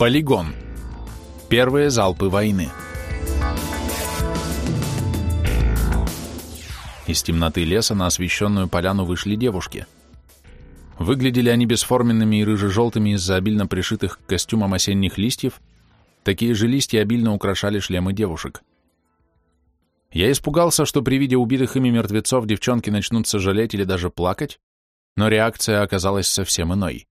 Полигон. Первые залпы войны. Из темноты леса на освещенную поляну вышли девушки. Выглядели они бесформенными и рыже-желтыми из-за обильно пришитых к костюмам осенних листьев, такие же листья обильно украшали шлемы девушек. Я испугался, что при виде убитых ими мертвецов девчонки начнут сожалеть или даже плакать, но реакция оказалась совсем иной.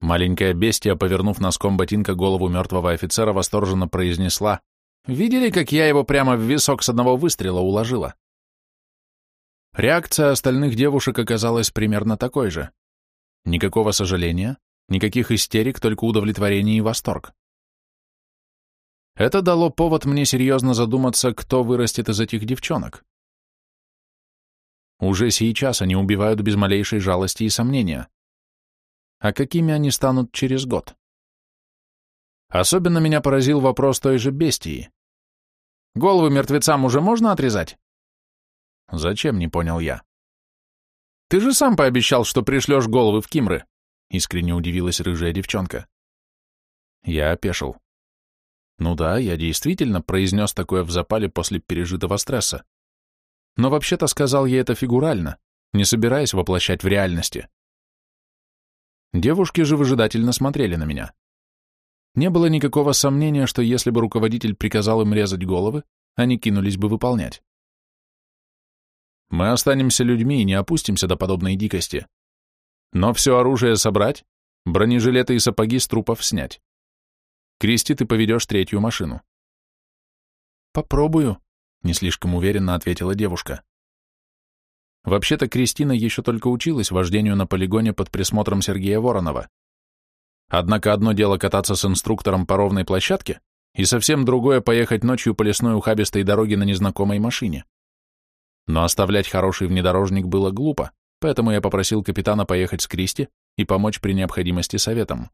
Маленькая бестия, повернув носком ботинка голову мертвого офицера, восторженно произнесла «Видели, как я его прямо в висок с одного выстрела уложила?» Реакция остальных девушек оказалась примерно такой же. Никакого сожаления, никаких истерик, только удовлетворение и восторг. Это дало повод мне серьезно задуматься, кто вырастет из этих девчонок. Уже сейчас они убивают без малейшей жалости и сомнения а какими они станут через год. Особенно меня поразил вопрос той же бестии. Головы мертвецам уже можно отрезать? Зачем, не понял я. Ты же сам пообещал, что пришлешь головы в Кимры, искренне удивилась рыжая девчонка. Я опешил. Ну да, я действительно произнес такое в запале после пережитого стресса. Но вообще-то сказал я это фигурально, не собираясь воплощать в реальности. Девушки же выжидательно смотрели на меня. Не было никакого сомнения, что если бы руководитель приказал им резать головы, они кинулись бы выполнять. Мы останемся людьми и не опустимся до подобной дикости. Но все оружие собрать, бронежилеты и сапоги с трупов снять. Кристи, ты поведешь третью машину. Попробую, не слишком уверенно ответила девушка. Вообще-то Кристина еще только училась вождению на полигоне под присмотром Сергея Воронова. Однако одно дело кататься с инструктором по ровной площадке, и совсем другое поехать ночью по лесной ухабистой дороге на незнакомой машине. Но оставлять хороший внедорожник было глупо, поэтому я попросил капитана поехать с Кристи и помочь при необходимости советом.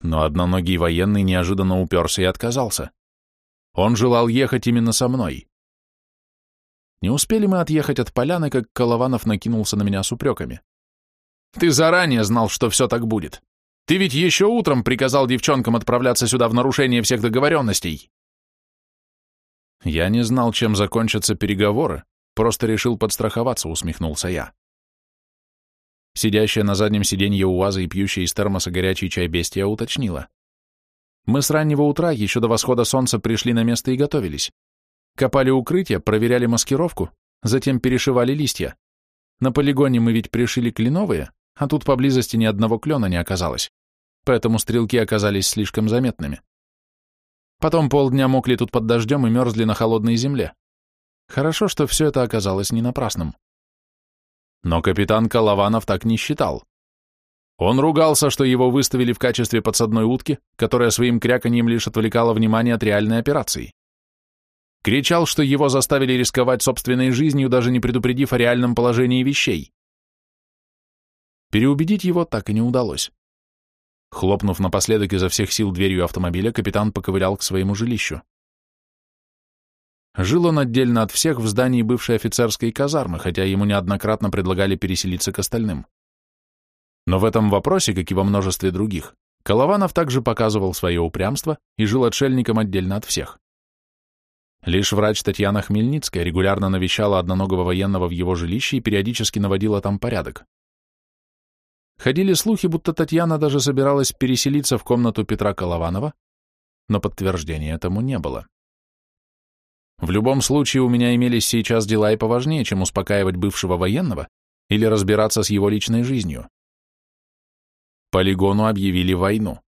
Но одноногий военный неожиданно уперся и отказался. Он желал ехать именно со мной. Не успели мы отъехать от поляны, как Колованов накинулся на меня с упреками. «Ты заранее знал, что все так будет. Ты ведь еще утром приказал девчонкам отправляться сюда в нарушение всех договоренностей». «Я не знал, чем закончатся переговоры, просто решил подстраховаться», — усмехнулся я. Сидящая на заднем сиденье УАЗа и пьющая из термоса горячий чай бестия уточнила. Мы с раннего утра, еще до восхода солнца, пришли на место и готовились. Копали укрытие, проверяли маскировку, затем перешивали листья. На полигоне мы ведь пришили кленовые, а тут поблизости ни одного клена не оказалось, поэтому стрелки оказались слишком заметными. Потом полдня мокли тут под дождем и мерзли на холодной земле. Хорошо, что все это оказалось не напрасным. Но капитан Колованов так не считал. Он ругался, что его выставили в качестве подсадной утки, которая своим кряканьем лишь отвлекала внимание от реальной операции. Кричал, что его заставили рисковать собственной жизнью, даже не предупредив о реальном положении вещей. Переубедить его так и не удалось. Хлопнув напоследок изо всех сил дверью автомобиля, капитан поковырял к своему жилищу. Жил он отдельно от всех в здании бывшей офицерской казармы, хотя ему неоднократно предлагали переселиться к остальным. Но в этом вопросе, как и во множестве других, Колованов также показывал свое упрямство и жил отшельником отдельно от всех. Лишь врач Татьяна Хмельницкая регулярно навещала одноногого военного в его жилище и периодически наводила там порядок. Ходили слухи, будто Татьяна даже собиралась переселиться в комнату Петра Колованова, но подтверждения этому не было. В любом случае у меня имелись сейчас дела и поважнее, чем успокаивать бывшего военного или разбираться с его личной жизнью. Полигону объявили войну.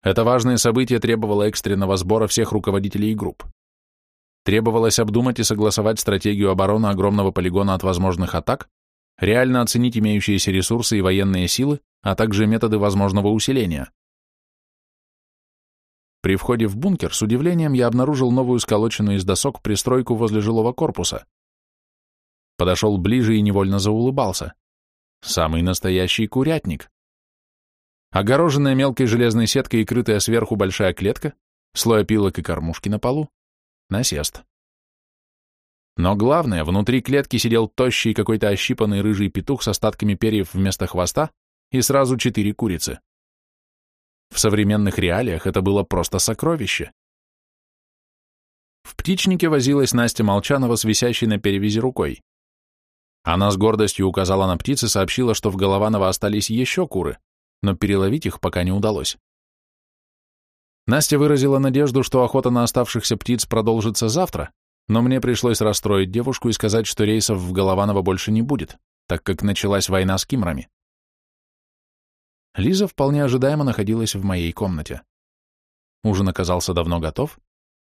Это важное событие требовало экстренного сбора всех руководителей групп. Требовалось обдумать и согласовать стратегию обороны огромного полигона от возможных атак, реально оценить имеющиеся ресурсы и военные силы, а также методы возможного усиления. При входе в бункер с удивлением я обнаружил новую сколоченную из досок пристройку возле жилого корпуса. Подошел ближе и невольно заулыбался. Самый настоящий курятник. Огороженная мелкой железной сеткой и крытая сверху большая клетка, слой опилок и кормушки на полу, Насест. Но главное, внутри клетки сидел тощий какой-то ощипанный рыжий петух с остатками перьев вместо хвоста и сразу четыре курицы. В современных реалиях это было просто сокровище. В птичнике возилась Настя Молчанова с висящей на перевязи рукой. Она с гордостью указала на птицы, сообщила, что в Голованово остались еще куры, но переловить их пока не удалось. Настя выразила надежду, что охота на оставшихся птиц продолжится завтра, но мне пришлось расстроить девушку и сказать, что рейсов в Голованово больше не будет, так как началась война с кимрами. Лиза вполне ожидаемо находилась в моей комнате. Ужин оказался давно готов,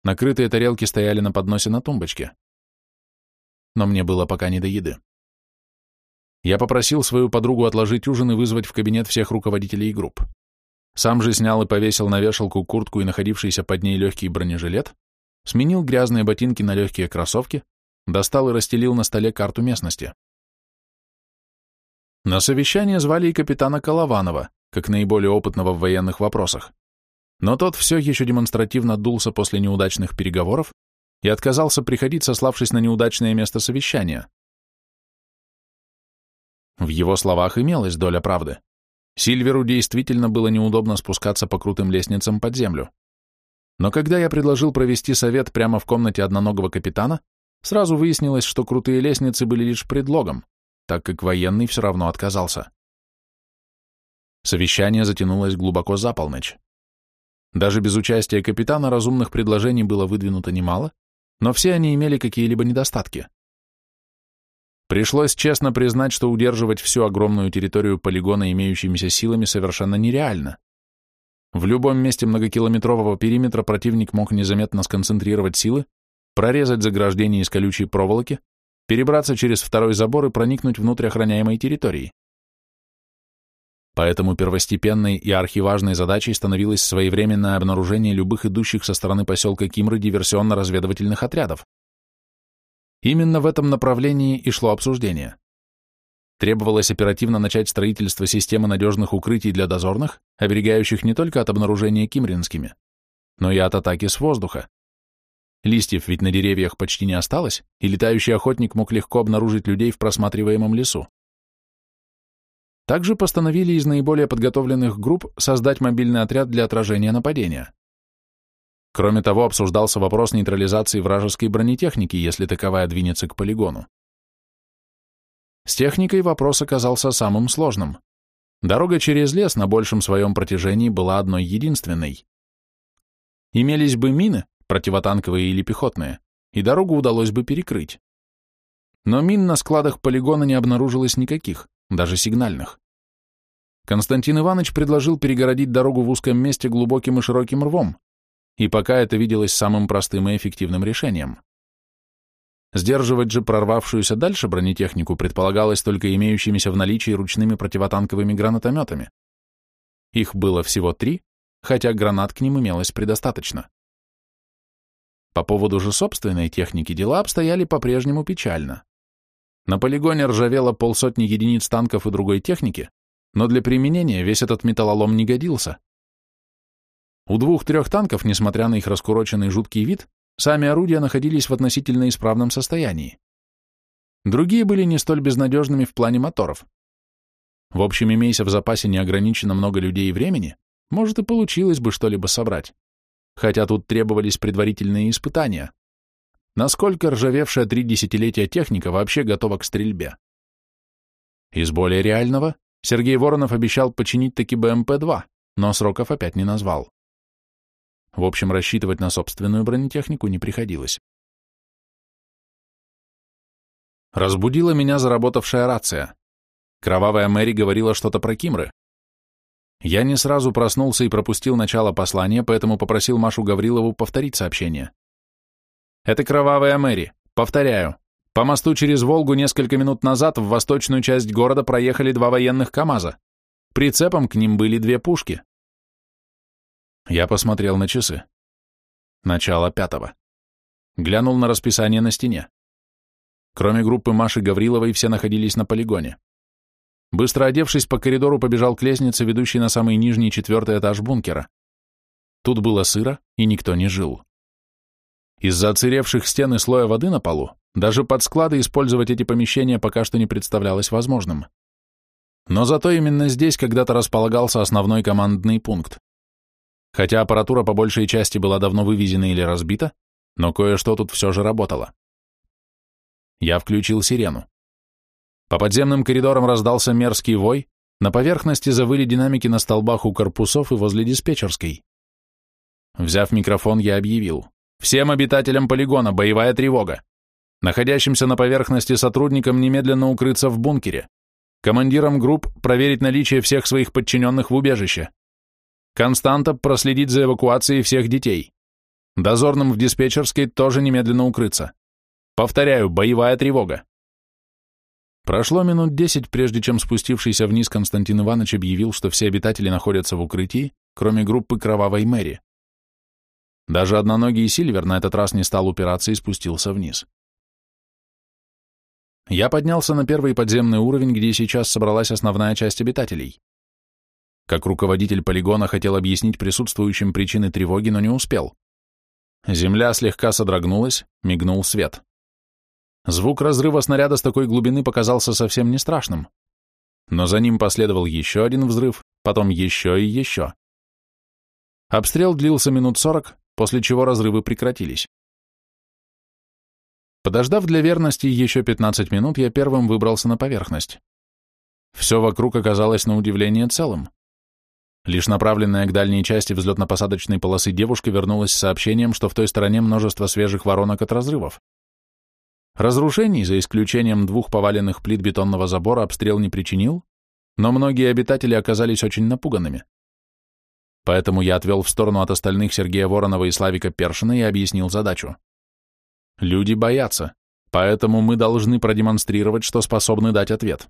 накрытые тарелки стояли на подносе на тумбочке. Но мне было пока не до еды. Я попросил свою подругу отложить ужин и вызвать в кабинет всех руководителей групп. Сам же снял и повесил на вешалку куртку и находившийся под ней легкий бронежилет, сменил грязные ботинки на легкие кроссовки, достал и расстелил на столе карту местности. На совещание звали и капитана Колованова, как наиболее опытного в военных вопросах. Но тот все еще демонстративно дулся после неудачных переговоров и отказался приходить, сославшись на неудачное место совещания. В его словах имелась доля правды. Сильверу действительно было неудобно спускаться по крутым лестницам под землю. Но когда я предложил провести совет прямо в комнате одноногого капитана, сразу выяснилось, что крутые лестницы были лишь предлогом, так как военный все равно отказался. Совещание затянулось глубоко за полночь. Даже без участия капитана разумных предложений было выдвинуто немало, но все они имели какие-либо недостатки. Пришлось честно признать, что удерживать всю огромную территорию полигона имеющимися силами совершенно нереально. В любом месте многокилометрового периметра противник мог незаметно сконцентрировать силы, прорезать заграждение из колючей проволоки, перебраться через второй забор и проникнуть внутрь охраняемой территории. Поэтому первостепенной и архиважной задачей становилось своевременное обнаружение любых идущих со стороны поселка Кимры диверсионно-разведывательных отрядов. Именно в этом направлении и шло обсуждение. Требовалось оперативно начать строительство системы надежных укрытий для дозорных, оберегающих не только от обнаружения кимринскими, но и от атаки с воздуха. Листьев ведь на деревьях почти не осталось, и летающий охотник мог легко обнаружить людей в просматриваемом лесу. Также постановили из наиболее подготовленных групп создать мобильный отряд для отражения нападения. Кроме того, обсуждался вопрос нейтрализации вражеской бронетехники, если таковая двинется к полигону. С техникой вопрос оказался самым сложным. Дорога через лес на большем своем протяжении была одной единственной. Имелись бы мины, противотанковые или пехотные, и дорогу удалось бы перекрыть. Но мин на складах полигона не обнаружилось никаких, даже сигнальных. Константин Иванович предложил перегородить дорогу в узком месте глубоким и широким рвом, и пока это виделось самым простым и эффективным решением. Сдерживать же прорвавшуюся дальше бронетехнику предполагалось только имеющимися в наличии ручными противотанковыми гранатометами. Их было всего три, хотя гранат к ним имелось предостаточно. По поводу же собственной техники дела обстояли по-прежнему печально. На полигоне ржавело полсотни единиц танков и другой техники, но для применения весь этот металлолом не годился. У двух-трех танков, несмотря на их раскуроченный жуткий вид, сами орудия находились в относительно исправном состоянии. Другие были не столь безнадежными в плане моторов. В общем, имейся в запасе неограниченно много людей и времени, может и получилось бы что-либо собрать. Хотя тут требовались предварительные испытания. Насколько ржавевшая три десятилетия техника вообще готова к стрельбе? Из более реального Сергей Воронов обещал починить таки БМП-2, но сроков опять не назвал. В общем, рассчитывать на собственную бронетехнику не приходилось. Разбудила меня заработавшая рация. Кровавая Мэри говорила что-то про Кимры. Я не сразу проснулся и пропустил начало послания, поэтому попросил Машу Гаврилову повторить сообщение. «Это Кровавая Мэри. Повторяю. По мосту через Волгу несколько минут назад в восточную часть города проехали два военных КАМАЗа. Прицепом к ним были две пушки. Я посмотрел на часы. Начало пятого. Глянул на расписание на стене. Кроме группы Маши Гавриловой, все находились на полигоне. Быстро одевшись по коридору, побежал к лестнице, ведущей на самый нижний четвертый этаж бункера. Тут было сыро, и никто не жил. Из-за оцеревших стен и слоя воды на полу, даже под склады использовать эти помещения пока что не представлялось возможным. Но зато именно здесь когда-то располагался основной командный пункт. Хотя аппаратура по большей части была давно вывезена или разбита, но кое-что тут все же работало. Я включил сирену. По подземным коридорам раздался мерзкий вой, на поверхности завыли динамики на столбах у корпусов и возле диспетчерской. Взяв микрофон, я объявил. «Всем обитателям полигона боевая тревога. Находящимся на поверхности сотрудникам немедленно укрыться в бункере. Командирам групп проверить наличие всех своих подчиненных в убежище. Константа проследить за эвакуацией всех детей. Дозорным в диспетчерской тоже немедленно укрыться. Повторяю, боевая тревога. Прошло минут десять, прежде чем спустившийся вниз Константин Иванович объявил, что все обитатели находятся в укрытии, кроме группы Кровавой Мэри. Даже одноногий Сильвер на этот раз не стал упираться и спустился вниз. Я поднялся на первый подземный уровень, где сейчас собралась основная часть обитателей. Как руководитель полигона хотел объяснить присутствующим причины тревоги, но не успел. Земля слегка содрогнулась, мигнул свет. Звук разрыва снаряда с такой глубины показался совсем не страшным. Но за ним последовал еще один взрыв, потом еще и еще. Обстрел длился минут сорок, после чего разрывы прекратились. Подождав для верности еще 15 минут, я первым выбрался на поверхность. Все вокруг оказалось на удивление целым. Лишь направленная к дальней части взлетно-посадочной полосы девушка вернулась с сообщением, что в той стороне множество свежих воронок от разрывов. Разрушений, за исключением двух поваленных плит бетонного забора, обстрел не причинил, но многие обитатели оказались очень напуганными. Поэтому я отвел в сторону от остальных Сергея Воронова и Славика Першина и объяснил задачу. Люди боятся, поэтому мы должны продемонстрировать, что способны дать ответ.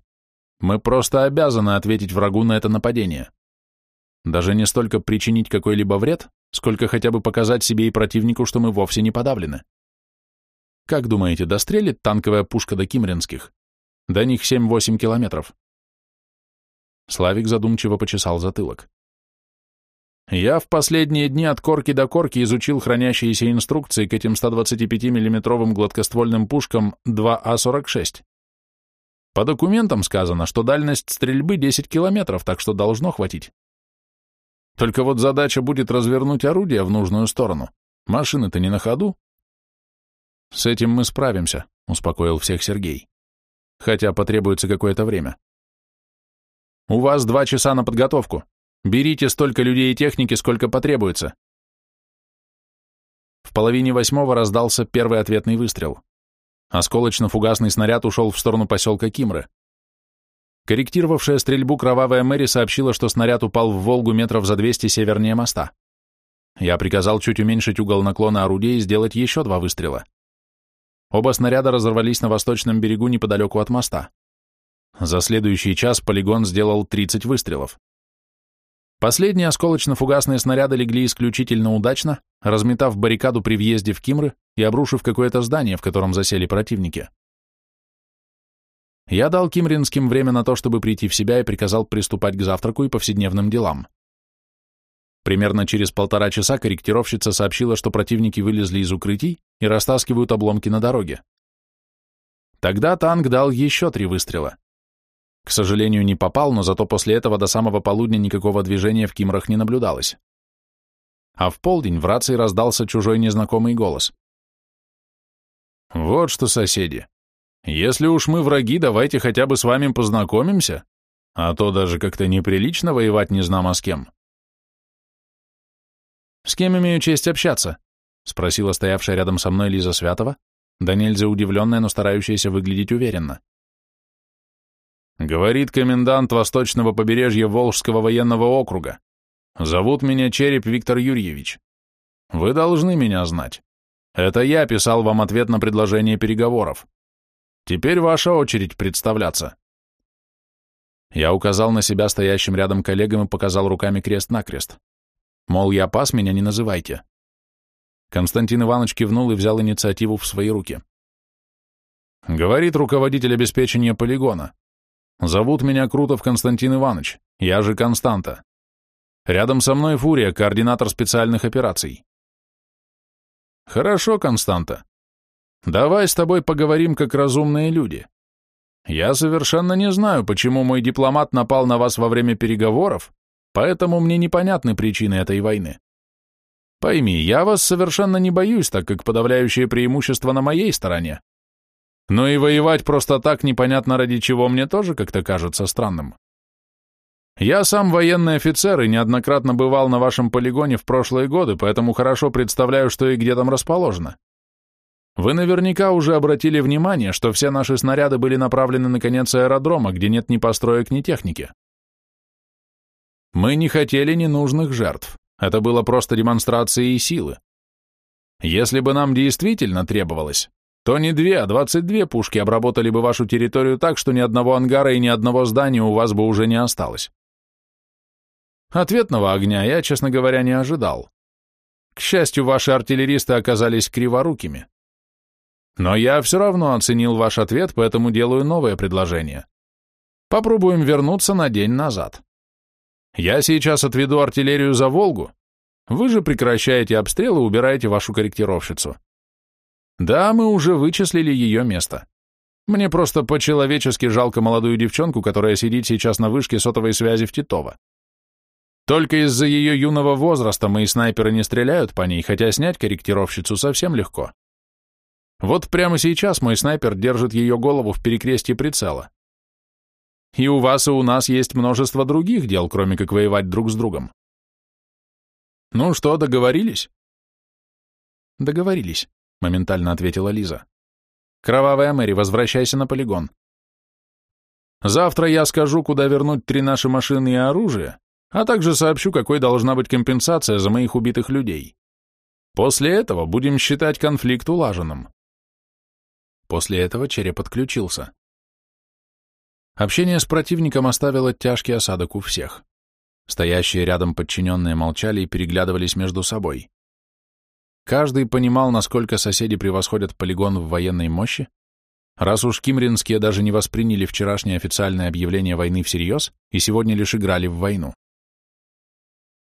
Мы просто обязаны ответить врагу на это нападение. Даже не столько причинить какой-либо вред, сколько хотя бы показать себе и противнику, что мы вовсе не подавлены. Как думаете, дострелит танковая пушка до Кимринских? До них 7-8 километров. Славик задумчиво почесал затылок. Я в последние дни от корки до корки изучил хранящиеся инструкции к этим 125 миллиметровым гладкоствольным пушкам 2А46. По документам сказано, что дальность стрельбы 10 километров, так что должно хватить. Только вот задача будет развернуть орудие в нужную сторону. Машины-то не на ходу. С этим мы справимся, успокоил всех Сергей. Хотя потребуется какое-то время. У вас два часа на подготовку. Берите столько людей и техники, сколько потребуется. В половине восьмого раздался первый ответный выстрел. Осколочно-фугасный снаряд ушел в сторону поселка Кимры. Корректировавшая стрельбу кровавая Мэри сообщила, что снаряд упал в Волгу метров за 200 севернее моста. Я приказал чуть уменьшить угол наклона орудия и сделать еще два выстрела. Оба снаряда разорвались на восточном берегу неподалеку от моста. За следующий час полигон сделал 30 выстрелов. Последние осколочно-фугасные снаряды легли исключительно удачно, разметав баррикаду при въезде в Кимры и обрушив какое-то здание, в котором засели противники. Я дал кимринским время на то, чтобы прийти в себя и приказал приступать к завтраку и повседневным делам. Примерно через полтора часа корректировщица сообщила, что противники вылезли из укрытий и растаскивают обломки на дороге. Тогда танк дал еще три выстрела. К сожалению, не попал, но зато после этого до самого полудня никакого движения в Кимрах не наблюдалось. А в полдень в рации раздался чужой незнакомый голос. «Вот что, соседи, если уж мы враги, давайте хотя бы с вами познакомимся, а то даже как-то неприлично воевать не знамо с кем». «С кем имею честь общаться?» — спросила стоявшая рядом со мной Лиза Святова, да нельзя удивленная, но старающаяся выглядеть уверенно. Говорит комендант восточного побережья Волжского военного округа. Зовут меня Череп Виктор Юрьевич. Вы должны меня знать. Это я писал вам ответ на предложение переговоров. Теперь ваша очередь представляться. Я указал на себя стоящим рядом коллегам и показал руками крест-накрест. Мол, я пас, меня не называйте. Константин Иванович кивнул и взял инициативу в свои руки. Говорит руководитель обеспечения полигона. Зовут меня Крутов Константин Иванович, я же Константа. Рядом со мной Фурия, координатор специальных операций. Хорошо, Константа. Давай с тобой поговорим как разумные люди. Я совершенно не знаю, почему мой дипломат напал на вас во время переговоров, поэтому мне непонятны причины этой войны. Пойми, я вас совершенно не боюсь, так как подавляющее преимущество на моей стороне. Но и воевать просто так непонятно ради чего мне тоже как-то кажется странным. Я сам военный офицер и неоднократно бывал на вашем полигоне в прошлые годы, поэтому хорошо представляю, что и где там расположено. Вы наверняка уже обратили внимание, что все наши снаряды были направлены на конец аэродрома, где нет ни построек, ни техники. Мы не хотели ненужных жертв. Это было просто демонстрацией силы. Если бы нам действительно требовалось, то не две, а двадцать две пушки обработали бы вашу территорию так, что ни одного ангара и ни одного здания у вас бы уже не осталось. Ответного огня я, честно говоря, не ожидал. К счастью, ваши артиллеристы оказались криворукими. Но я все равно оценил ваш ответ, поэтому делаю новое предложение. Попробуем вернуться на день назад. Я сейчас отведу артиллерию за Волгу. Вы же прекращаете обстрел и убираете вашу корректировщицу. Да, мы уже вычислили ее место. Мне просто по-человечески жалко молодую девчонку, которая сидит сейчас на вышке сотовой связи в Титово. Только из-за ее юного возраста мои снайперы не стреляют по ней, хотя снять корректировщицу совсем легко. Вот прямо сейчас мой снайпер держит ее голову в перекрестье прицела. И у вас и у нас есть множество других дел, кроме как воевать друг с другом. Ну что, договорились? Договорились, моментально ответила Лиза. Кровавая Мэри, возвращайся на полигон. Завтра я скажу, куда вернуть три наши машины и оружие, а также сообщу, какой должна быть компенсация за моих убитых людей. После этого будем считать конфликт улаженным. После этого череп отключился. Общение с противником оставило тяжкий осадок у всех. Стоящие рядом подчиненные молчали и переглядывались между собой. Каждый понимал, насколько соседи превосходят полигон в военной мощи, раз уж кимринские даже не восприняли вчерашнее официальное объявление войны всерьез и сегодня лишь играли в войну.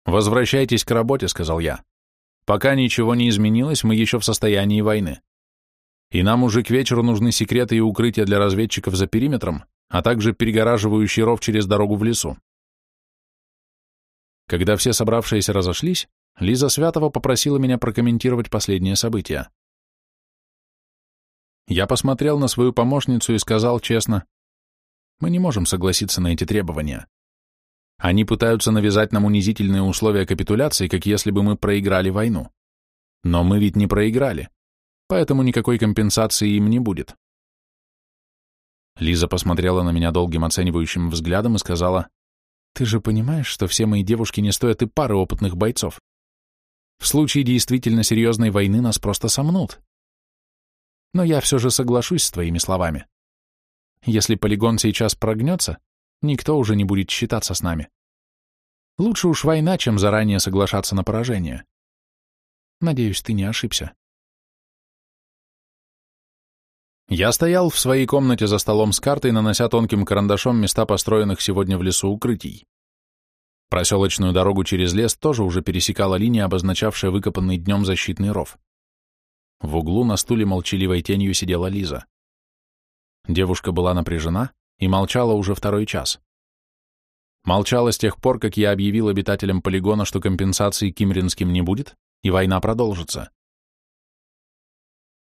«Возвращайтесь к работе», — сказал я. «Пока ничего не изменилось, мы еще в состоянии войны. И нам уже к вечеру нужны секреты и укрытия для разведчиков за периметром, а также перегораживающий ров через дорогу в лесу. Когда все собравшиеся разошлись, Лиза Святова попросила меня прокомментировать последние события. Я посмотрел на свою помощницу и сказал честно, мы не можем согласиться на эти требования. Они пытаются навязать нам унизительные условия капитуляции, как если бы мы проиграли войну. Но мы ведь не проиграли, поэтому никакой компенсации им не будет. Лиза посмотрела на меня долгим оценивающим взглядом и сказала, «Ты же понимаешь, что все мои девушки не стоят и пары опытных бойцов. В случае действительно серьезной войны нас просто сомнут. Но я все же соглашусь с твоими словами. Если полигон сейчас прогнется, никто уже не будет считаться с нами. Лучше уж война, чем заранее соглашаться на поражение. Надеюсь, ты не ошибся. Я стоял в своей комнате за столом с картой, нанося тонким карандашом места построенных сегодня в лесу укрытий. Проселочную дорогу через лес тоже уже пересекала линия, обозначавшая выкопанный днем защитный ров. В углу на стуле молчаливой тенью сидела Лиза. Девушка была напряжена и молчала уже второй час. Молчала с тех пор, как я объявил обитателям полигона, что компенсации кимринским не будет, и война продолжится.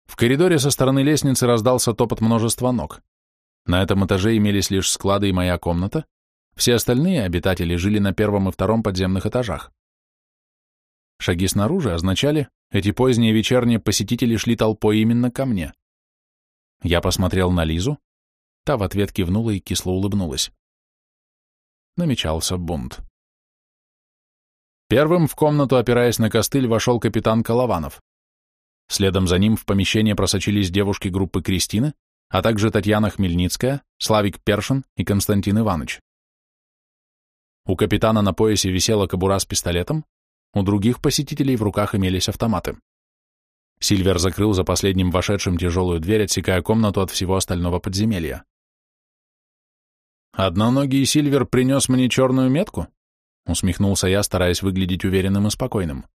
В коридоре со стороны лестницы раздался топот множества ног. На этом этаже имелись лишь склады и моя комната, все остальные обитатели жили на первом и втором подземных этажах. Шаги снаружи означали, эти поздние вечерние посетители шли толпой именно ко мне. Я посмотрел на Лизу, та в ответ кивнула и кисло улыбнулась. Намечался бунт. Первым в комнату, опираясь на костыль, вошел капитан Колованов. Следом за ним в помещение просочились девушки группы Кристины, а также Татьяна Хмельницкая, Славик Першин и Константин Иванович. У капитана на поясе висела кобура с пистолетом, у других посетителей в руках имелись автоматы. Сильвер закрыл за последним вошедшим тяжелую дверь, отсекая комнату от всего остального подземелья. «Одноногий Сильвер принес мне черную метку?» — усмехнулся я, стараясь выглядеть уверенным и спокойным.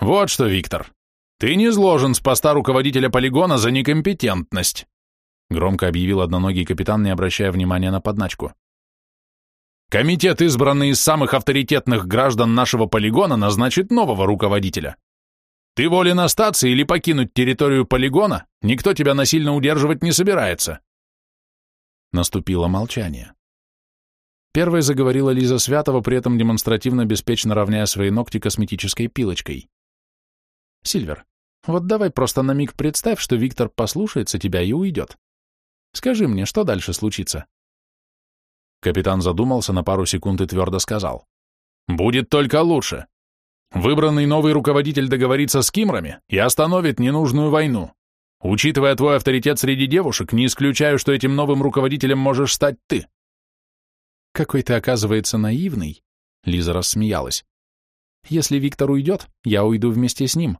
«Вот что, Виктор, ты не изложен с поста руководителя полигона за некомпетентность», громко объявил одноногий капитан, не обращая внимания на подначку. Комитет, избранный из самых авторитетных граждан нашего полигона, назначит нового руководителя. Ты волен остаться или покинуть территорию полигона, никто тебя насильно удерживать не собирается. Наступило молчание. Первой заговорила Лиза Святова, при этом демонстративно беспечно равняя свои ногти косметической пилочкой. «Сильвер, вот давай просто на миг представь, что Виктор послушается тебя и уйдет. Скажи мне, что дальше случится?» Капитан задумался на пару секунд и твердо сказал. «Будет только лучше. Выбранный новый руководитель договорится с Кимрами и остановит ненужную войну. Учитывая твой авторитет среди девушек, не исключаю, что этим новым руководителем можешь стать ты. Какой ты, оказывается, наивный, Лиза рассмеялась. Если Виктор уйдет, я уйду вместе с ним.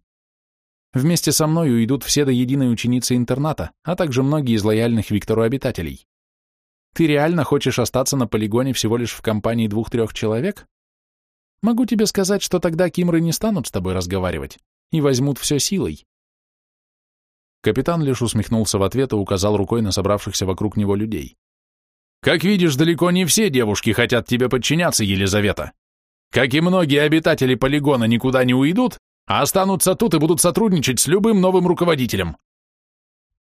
Вместе со мной уйдут все до единой ученицы интерната, а также многие из лояльных Виктору обитателей. Ты реально хочешь остаться на полигоне всего лишь в компании двух-трех человек? Могу тебе сказать, что тогда Кимры не станут с тобой разговаривать и возьмут все силой. Капитан лишь усмехнулся в ответ и указал рукой на собравшихся вокруг него людей. Как видишь, далеко не все девушки хотят тебе подчиняться, Елизавета. Как и многие обитатели полигона никуда не уйдут, а останутся тут и будут сотрудничать с любым новым руководителем.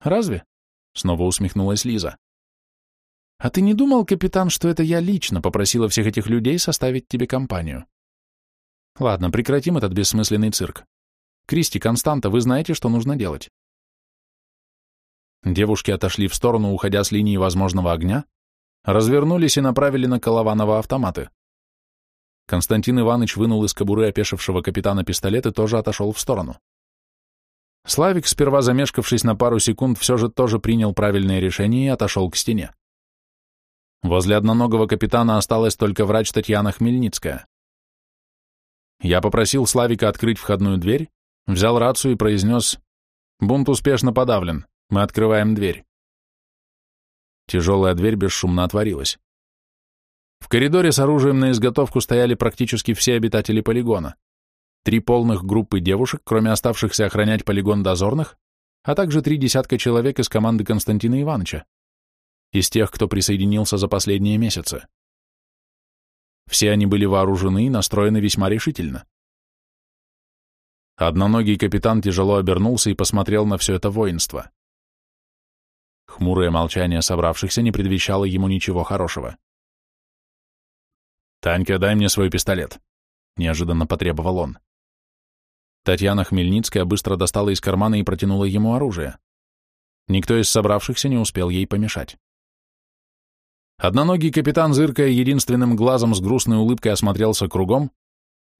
Разве? Снова усмехнулась Лиза. А ты не думал, капитан, что это я лично попросила всех этих людей составить тебе компанию? Ладно, прекратим этот бессмысленный цирк. Кристи, Константа, вы знаете, что нужно делать. Девушки отошли в сторону, уходя с линии возможного огня, развернулись и направили на Колованова автоматы. Константин Иванович вынул из кобуры опешившего капитана пистолет и тоже отошел в сторону. Славик, сперва замешкавшись на пару секунд, все же тоже принял правильное решение и отошел к стене. Возле одноногого капитана осталась только врач Татьяна Хмельницкая. Я попросил Славика открыть входную дверь, взял рацию и произнес «Бунт успешно подавлен, мы открываем дверь». Тяжелая дверь бесшумно отворилась. В коридоре с оружием на изготовку стояли практически все обитатели полигона. Три полных группы девушек, кроме оставшихся охранять полигон дозорных, а также три десятка человек из команды Константина Ивановича, из тех, кто присоединился за последние месяцы. Все они были вооружены и настроены весьма решительно. Одноногий капитан тяжело обернулся и посмотрел на все это воинство. Хмурое молчание собравшихся не предвещало ему ничего хорошего. «Танька, дай мне свой пистолет», — неожиданно потребовал он. Татьяна Хмельницкая быстро достала из кармана и протянула ему оружие. Никто из собравшихся не успел ей помешать. Одноногий капитан, зыркая единственным глазом с грустной улыбкой, осмотрелся кругом,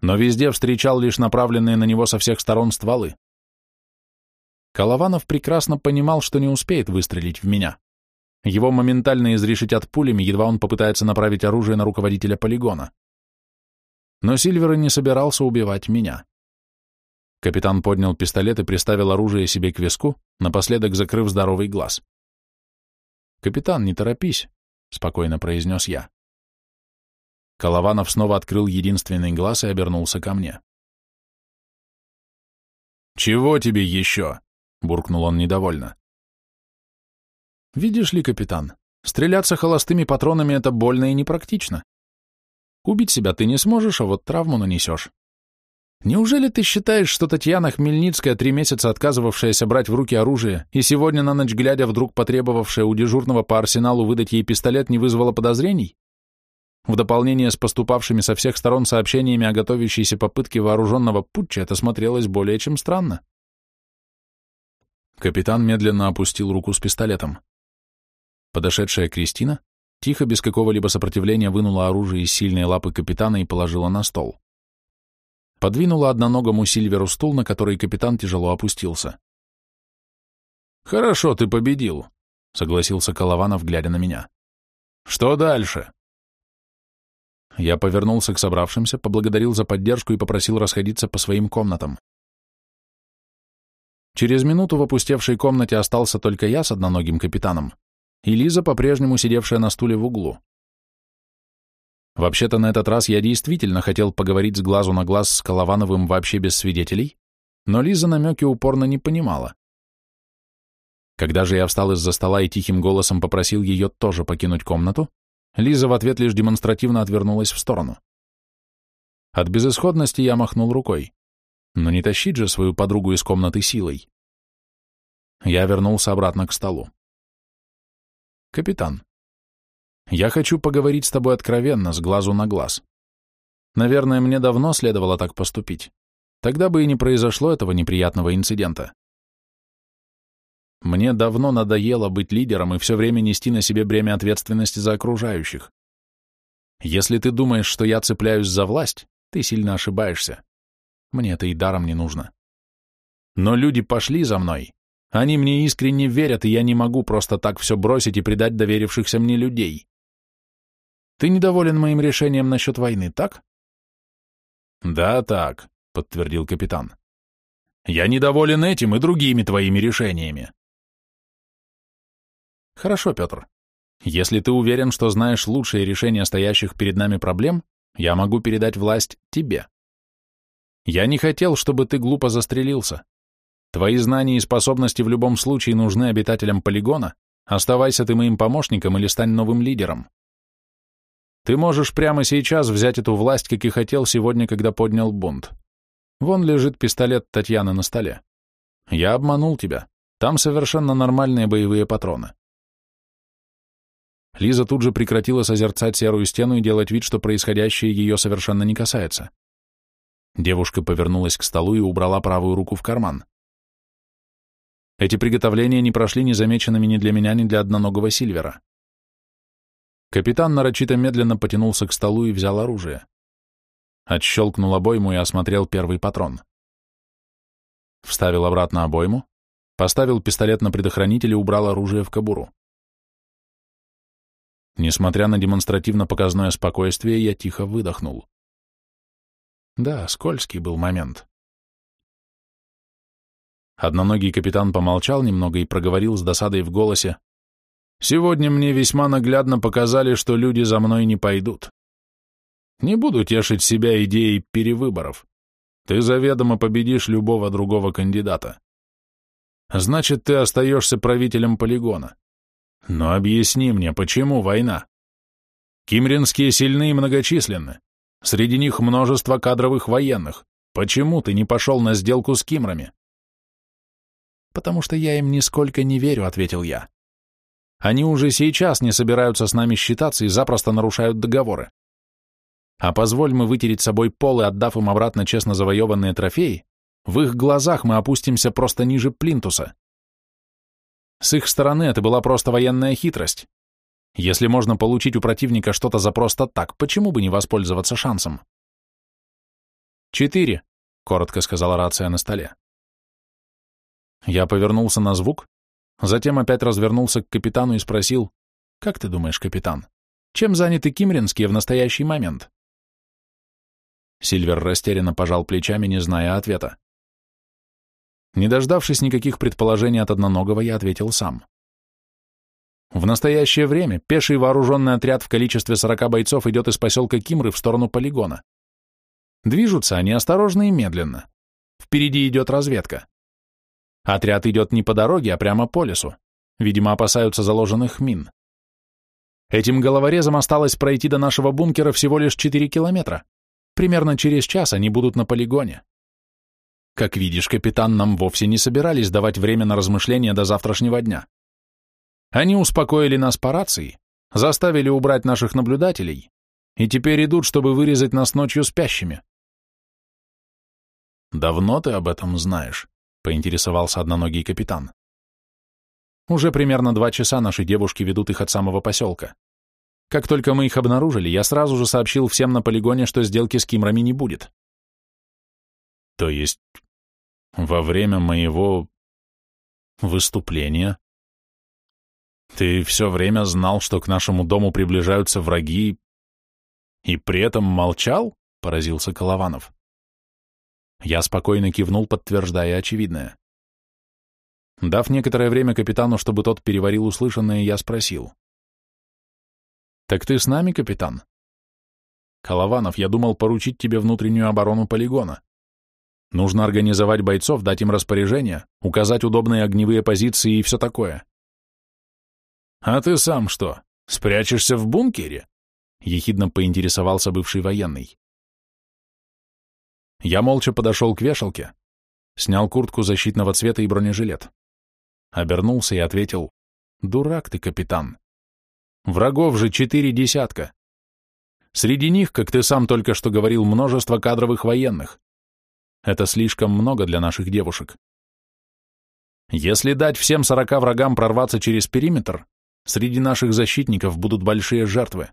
но везде встречал лишь направленные на него со всех сторон стволы. Колованов прекрасно понимал, что не успеет выстрелить в меня. Его моментально изрешетят пулями, едва он попытается направить оружие на руководителя полигона. Но Сильвер не собирался убивать меня. Капитан поднял пистолет и приставил оружие себе к виску, напоследок закрыв здоровый глаз. «Капитан, не торопись», — спокойно произнес я. Колованов снова открыл единственный глаз и обернулся ко мне. «Чего тебе еще?» — буркнул он недовольно. «Видишь ли, капитан, стреляться холостыми патронами — это больно и непрактично. Убить себя ты не сможешь, а вот травму нанесешь. Неужели ты считаешь, что Татьяна Хмельницкая, три месяца отказывавшаяся брать в руки оружие, и сегодня на ночь глядя вдруг потребовавшая у дежурного по арсеналу выдать ей пистолет, не вызвала подозрений? В дополнение с поступавшими со всех сторон сообщениями о готовящейся попытке вооруженного путча это смотрелось более чем странно. Капитан медленно опустил руку с пистолетом. Подошедшая Кристина тихо, без какого-либо сопротивления, вынула оружие из сильной лапы капитана и положила на стол. Подвинула одноногому Сильверу стул, на который капитан тяжело опустился. «Хорошо, ты победил», — согласился Колованов, глядя на меня. «Что дальше?» Я повернулся к собравшимся, поблагодарил за поддержку и попросил расходиться по своим комнатам. Через минуту в опустевшей комнате остался только я с одноногим капитаном и Лиза, по-прежнему сидевшая на стуле в углу. Вообще-то на этот раз я действительно хотел поговорить с глазу на глаз с Коловановым вообще без свидетелей, но Лиза намеки упорно не понимала. Когда же я встал из-за стола и тихим голосом попросил ее тоже покинуть комнату, Лиза в ответ лишь демонстративно отвернулась в сторону. От безысходности я махнул рукой. Но не тащить же свою подругу из комнаты силой. Я вернулся обратно к столу. «Капитан, я хочу поговорить с тобой откровенно, с глазу на глаз. Наверное, мне давно следовало так поступить. Тогда бы и не произошло этого неприятного инцидента. Мне давно надоело быть лидером и все время нести на себе бремя ответственности за окружающих. Если ты думаешь, что я цепляюсь за власть, ты сильно ошибаешься. Мне это и даром не нужно. Но люди пошли за мной. Они мне искренне верят, и я не могу просто так все бросить и предать доверившихся мне людей. Ты недоволен моим решением насчет войны, так? Да, так, подтвердил капитан. Я недоволен этим и другими твоими решениями. Хорошо, Петр. Если ты уверен, что знаешь лучшее решение стоящих перед нами проблем, я могу передать власть тебе. Я не хотел, чтобы ты глупо застрелился. Твои знания и способности в любом случае нужны обитателям полигона, оставайся ты моим помощником или стань новым лидером. Ты можешь прямо сейчас взять эту власть, как и хотел сегодня, когда поднял бунт. Вон лежит пистолет Татьяны на столе. Я обманул тебя. Там совершенно нормальные боевые патроны. Лиза тут же прекратила созерцать серую стену и делать вид, что происходящее ее совершенно не касается. Девушка повернулась к столу и убрала правую руку в карман. Эти приготовления не прошли незамеченными ни для меня, ни для одноногого Сильвера. Капитан нарочито медленно потянулся к столу и взял оружие. Отщелкнул обойму и осмотрел первый патрон. Вставил обратно обойму, поставил пистолет на предохранитель и убрал оружие в кобуру. Несмотря на демонстративно показное спокойствие, я тихо выдохнул. Да, скользкий был момент. Одноногий капитан помолчал немного и проговорил с досадой в голосе. «Сегодня мне весьма наглядно показали, что люди за мной не пойдут. Не буду тешить себя идеей перевыборов. Ты заведомо победишь любого другого кандидата. Значит, ты остаешься правителем полигона. Но объясни мне, почему война? Кимринские сильны и многочисленны. Среди них множество кадровых военных. Почему ты не пошел на сделку с Кимрами? Потому что я им нисколько не верю, ответил я. Они уже сейчас не собираются с нами считаться и запросто нарушают договоры. А позволь мы вытереть собой пол и отдав им обратно честно завоеванные трофеи, в их глазах мы опустимся просто ниже плинтуса. С их стороны это была просто военная хитрость. Если можно получить у противника что-то за просто так, почему бы не воспользоваться шансом? «Четыре», — коротко сказала рация на столе. Я повернулся на звук, затем опять развернулся к капитану и спросил, «Как ты думаешь, капитан, чем заняты кимринские в настоящий момент?» Сильвер растерянно пожал плечами, не зная ответа. Не дождавшись никаких предположений от одноногого, я ответил сам. В настоящее время пеший вооруженный отряд в количестве 40 бойцов идет из поселка Кимры в сторону полигона. Движутся они осторожно и медленно. Впереди идет разведка. Отряд идет не по дороге, а прямо по лесу. Видимо, опасаются заложенных мин. Этим головорезам осталось пройти до нашего бункера всего лишь 4 километра. Примерно через час они будут на полигоне. Как видишь, капитан, нам вовсе не собирались давать время на размышления до завтрашнего дня. Они успокоили нас по рации, заставили убрать наших наблюдателей, и теперь идут, чтобы вырезать нас ночью спящими. «Давно ты об этом знаешь?» — поинтересовался одноногий капитан. «Уже примерно два часа наши девушки ведут их от самого поселка. Как только мы их обнаружили, я сразу же сообщил всем на полигоне, что сделки с Кимрами не будет. То есть во время моего выступления ты все время знал, что к нашему дому приближаются враги, и при этом молчал? — поразился Колованов. Я спокойно кивнул, подтверждая очевидное. Дав некоторое время капитану, чтобы тот переварил услышанное, я спросил. «Так ты с нами, капитан?» «Колованов, я думал поручить тебе внутреннюю оборону полигона. Нужно организовать бойцов, дать им распоряжения, указать удобные огневые позиции и все такое. А ты сам что, Спрячешься в бункере? Ехидно поинтересовался бывший военный. Я молча подошел к вешалке, снял куртку защитного цвета и бронежилет. Обернулся и ответил, «Дурак ты, капитан. Врагов же четыре десятка. Среди них, как ты сам только что говорил, множество кадровых военных. Это слишком много для наших девушек. Если дать всем сорока врагам прорваться через периметр, среди наших защитников будут большие жертвы.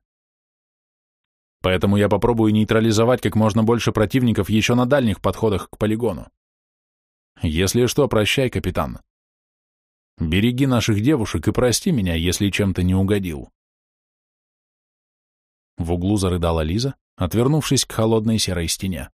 Поэтому я попробую нейтрализовать как можно больше противников еще на дальних подходах к полигону. Если что, прощай, капитан. Береги наших девушек и прости меня, если чем-то не угодил. В углу зарыдала Лиза, отвернувшись к холодной серой стене.